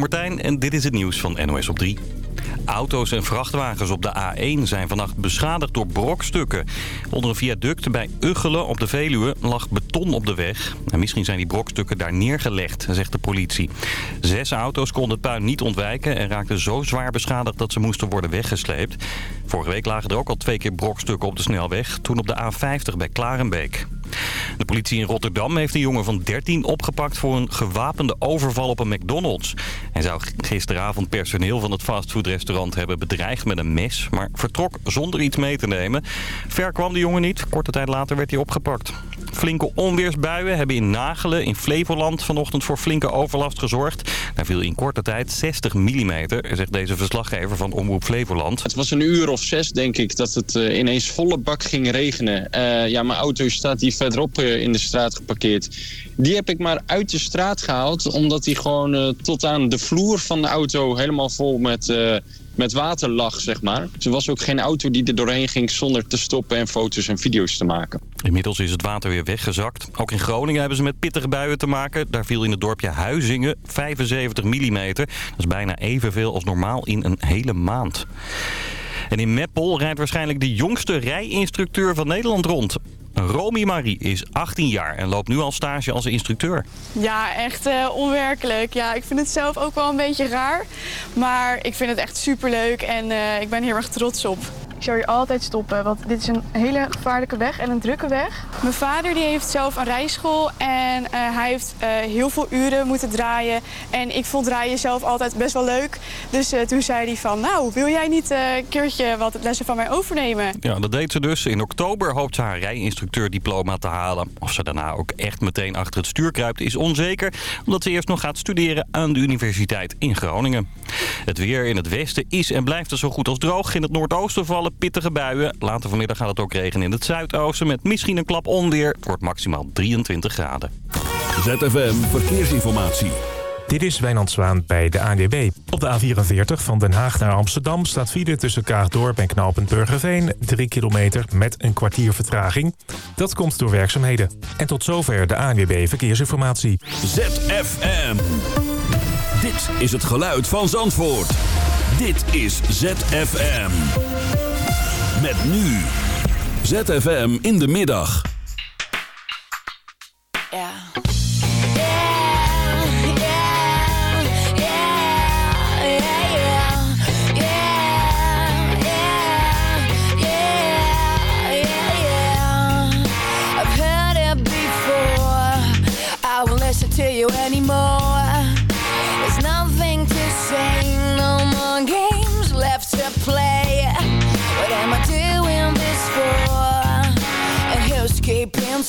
ben Martijn en dit is het nieuws van NOS op 3. Auto's en vrachtwagens op de A1 zijn vannacht beschadigd door brokstukken. Onder een viaduct bij Uggelen op de Veluwe lag beton op de weg. En misschien zijn die brokstukken daar neergelegd, zegt de politie. Zes auto's konden het puin niet ontwijken en raakten zo zwaar beschadigd dat ze moesten worden weggesleept. Vorige week lagen er ook al twee keer brokstukken op de snelweg, toen op de A50 bij Klarenbeek. De politie in Rotterdam heeft een jongen van 13 opgepakt voor een gewapende overval op een McDonald's. Hij zou gisteravond personeel van het fastfoodrestaurant hebben bedreigd met een mes, maar vertrok zonder iets mee te nemen. Ver kwam de jongen niet, korte tijd later werd hij opgepakt. Flinke onweersbuien hebben in Nagelen in Flevoland vanochtend voor flinke overlast gezorgd. Daar viel in korte tijd 60 mm, zegt deze verslaggever van Omroep Flevoland. Het was een uur of zes denk ik dat het uh, ineens volle bak ging regenen. Uh, ja, mijn auto staat hier verderop uh, in de straat geparkeerd. Die heb ik maar uit de straat gehaald omdat die gewoon tot aan de vloer van de auto helemaal vol met met water lag, zeg maar. Er was ook geen auto die er doorheen ging zonder te stoppen en foto's en video's te maken. Inmiddels is het water weer weggezakt. Ook in Groningen hebben ze met pittige buien te maken. Daar viel in het dorpje Huizingen 75 mm. Dat is bijna evenveel als normaal in een hele maand. En in Meppel rijdt waarschijnlijk de jongste rijinstructeur van Nederland rond. Romy Marie is 18 jaar en loopt nu al stage als instructeur. Ja, echt uh, onwerkelijk. Ja, ik vind het zelf ook wel een beetje raar. Maar ik vind het echt superleuk en uh, ik ben heel erg trots op. Ik zou hier altijd stoppen, want dit is een hele gevaarlijke weg en een drukke weg. Mijn vader die heeft zelf een rijschool en uh, hij heeft uh, heel veel uren moeten draaien. En ik vond draaien zelf altijd best wel leuk. Dus uh, toen zei hij van, nou, wil jij niet een keertje wat lessen van mij overnemen? Ja, dat deed ze dus. In oktober hoopt ze haar rijinstructeurdiploma te halen. Of ze daarna ook echt meteen achter het stuur kruipt is onzeker. Omdat ze eerst nog gaat studeren aan de universiteit in Groningen. Het weer in het westen is en blijft er zo goed als droog. In het noordoosten vallen pittige buien. Later vanmiddag gaat het ook regenen in het zuidoosten met misschien een klap onweer. Het wordt maximaal 23 graden. ZFM Verkeersinformatie. Dit is Wijnand Zwaan bij de ANWB. Op de A44 van Den Haag naar Amsterdam staat file tussen Kaagdorp en Knoopend Burgerveen. 3 kilometer met een kwartier vertraging. Dat komt door werkzaamheden. En tot zover de ANWB Verkeersinformatie. ZFM. Dit is het geluid van Zandvoort. Dit is ZFM. Met nu. ZFM in de middag. Ja.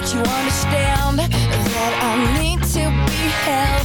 Make you understand that I need to be held,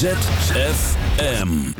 ZFM.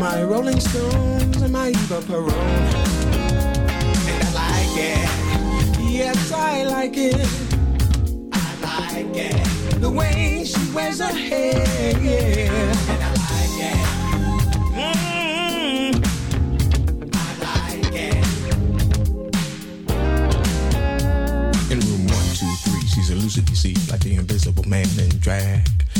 My Rolling Stones and my Eva Peron. And I like it. Yes, I like it I like it. The way she wears her hair. And I like it. Mm, I like it. In room one, two, three, she's elusive, you see, like the invisible man in drag.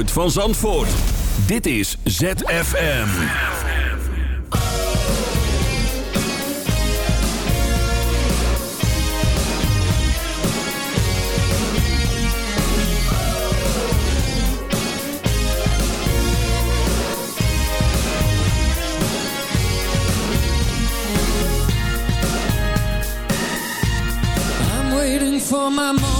geluid van Zandvoort. Dit is ZFM. I'm waiting for my moment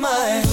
my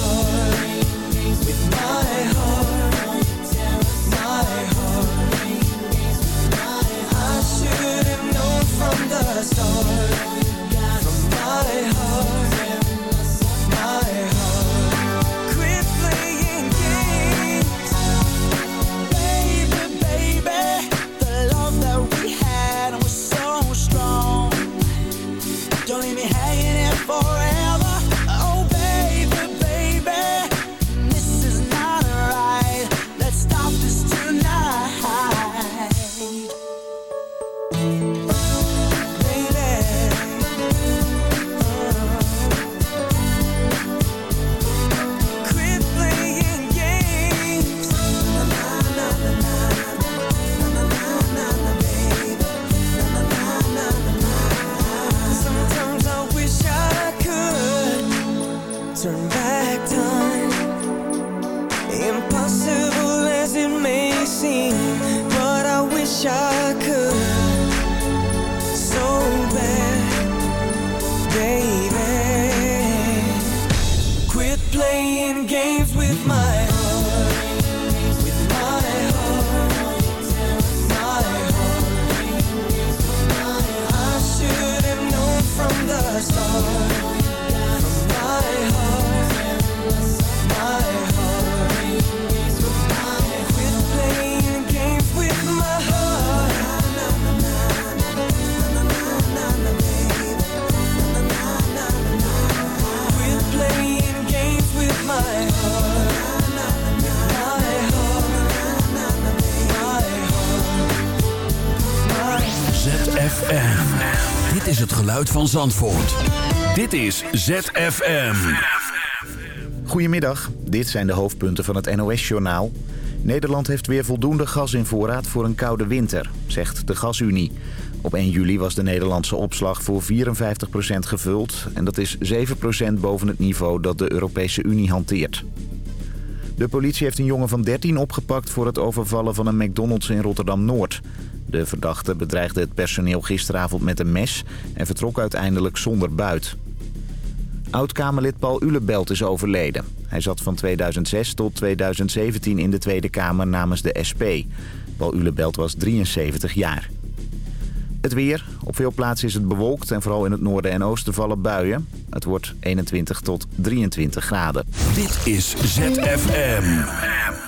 ZFM. Dit is het geluid van Zandvoort. Dit is ZFM. Goedemiddag, dit zijn de hoofdpunten van het NOS-journaal. Nederland heeft weer voldoende gas in voorraad voor een koude winter, zegt de Gasunie. Op 1 juli was de Nederlandse opslag voor 54% gevuld... en dat is 7% boven het niveau dat de Europese Unie hanteert. De politie heeft een jongen van 13 opgepakt voor het overvallen van een McDonald's in Rotterdam-Noord. De verdachte bedreigde het personeel gisteravond met een mes en vertrok uiteindelijk zonder buit. Oud-Kamerlid Paul Ulebelt is overleden. Hij zat van 2006 tot 2017 in de Tweede Kamer namens de SP. Paul Ulebelt was 73 jaar. Het weer. Op veel plaatsen is het bewolkt en vooral in het noorden en oosten vallen buien. Het wordt 21 tot 23 graden. Dit is ZFM.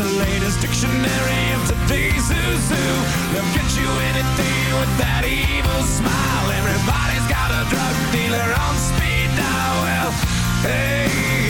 the latest dictionary of today's who. They'll get you anything with that evil smile. Everybody's got a drug dealer on speed dial. Well, hey,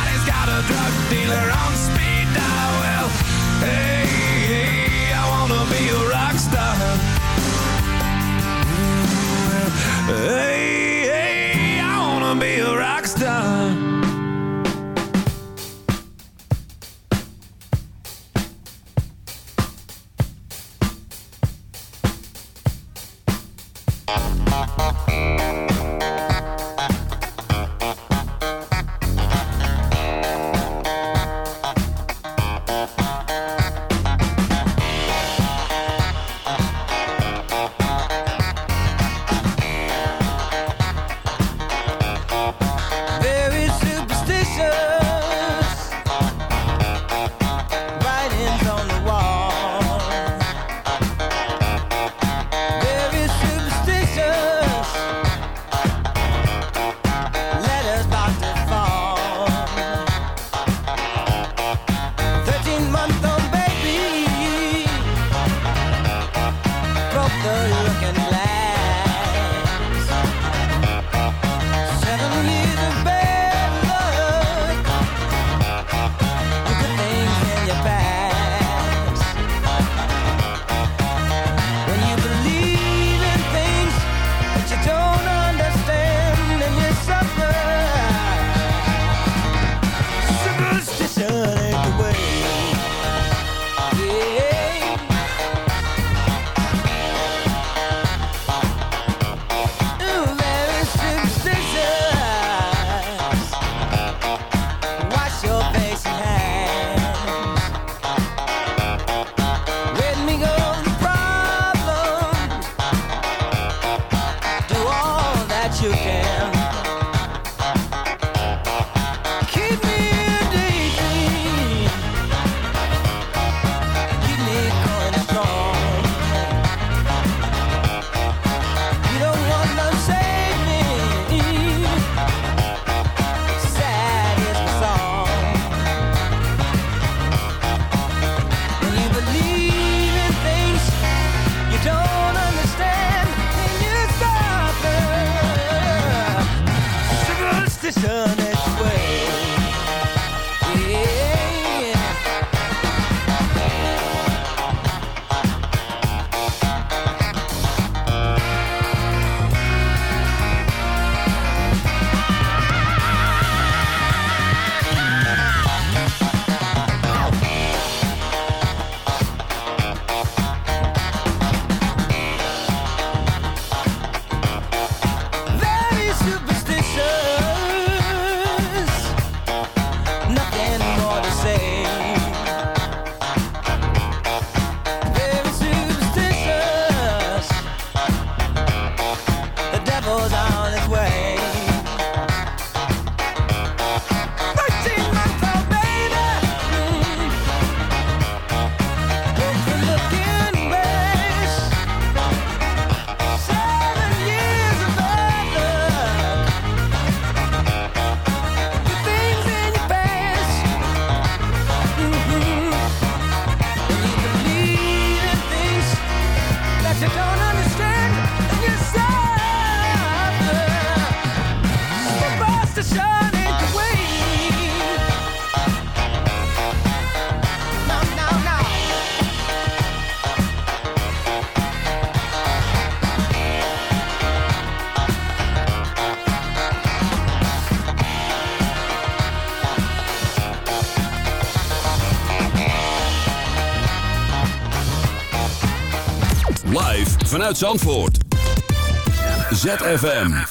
a drug dealer on speed dial. Hey, hey, I wanna be a rock star. Hey, hey, I wanna be a rock star. Zandvoort. ZFM.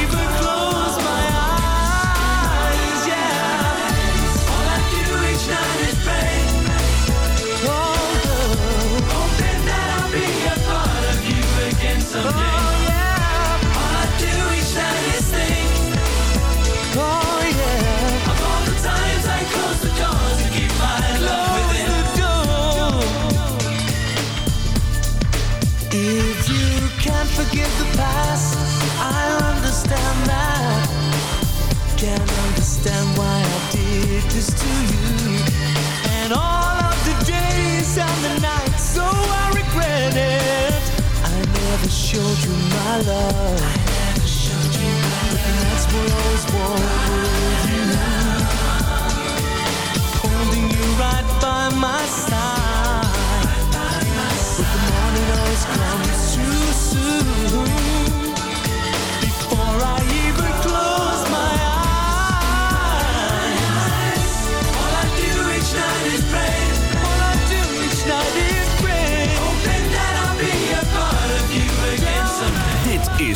my love. I love. Were always warm with you. Holding you right by my side.